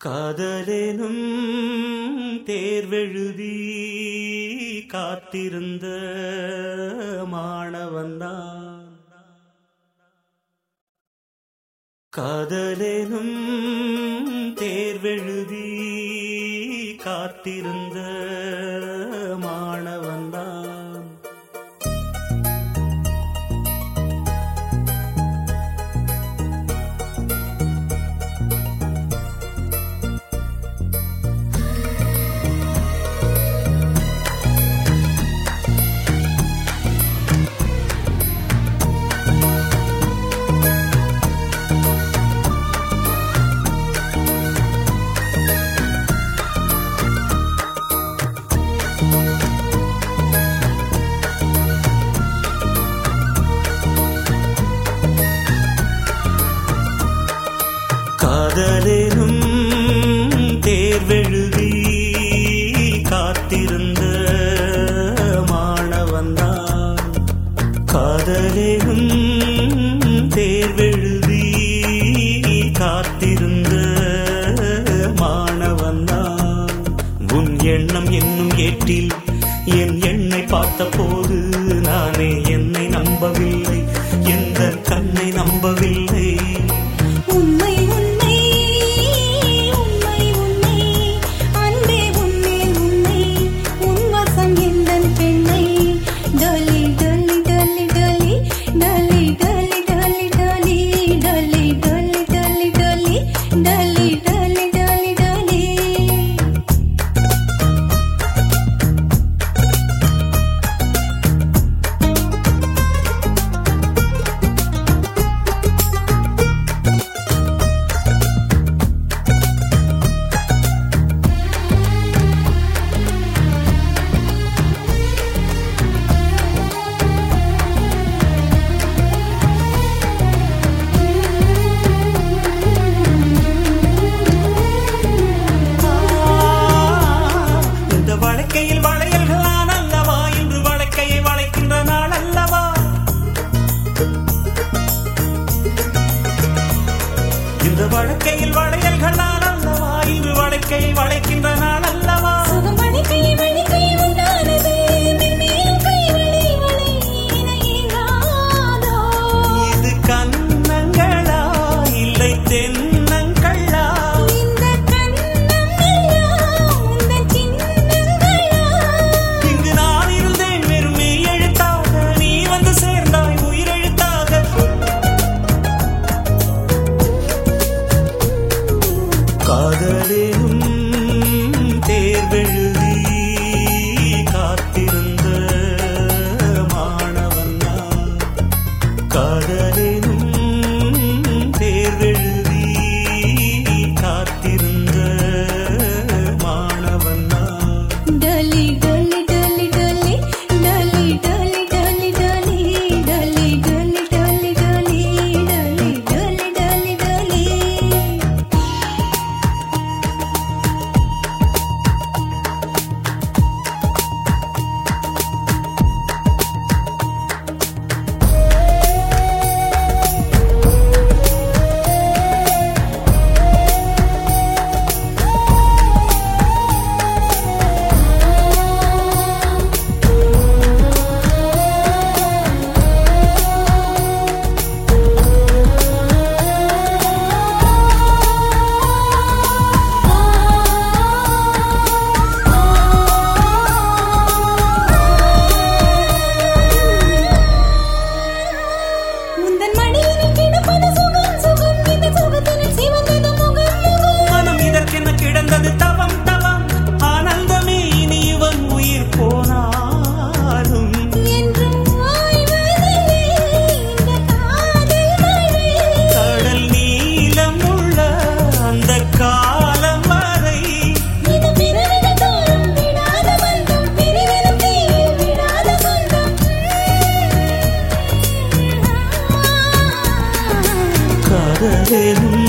காதலேனும் தேர்வெழுதி காத்திருந்த மாணவன்தான் காதலேனும் தேர்வெழுதி காத்திருந்த எண்ணம் என்னும் ஏற்றில் என் எண்ணை பார்த்த போது நானே என்னை நம்பவில்லை. வழக்கையில் வளையல்கள் நான் அல்லவா? இன்று வழக்கையை வளைக்கின்ற நாள் அல்லவா? இந்த வழக்கையில் வளையல்கள் நான் அல்லவா? இன்று வழக்கையை வளைக்கின்ற நாள் காதலினும் தேர்வெழுதி காத்திருந்த மாணவன் காதலினும் பெரும்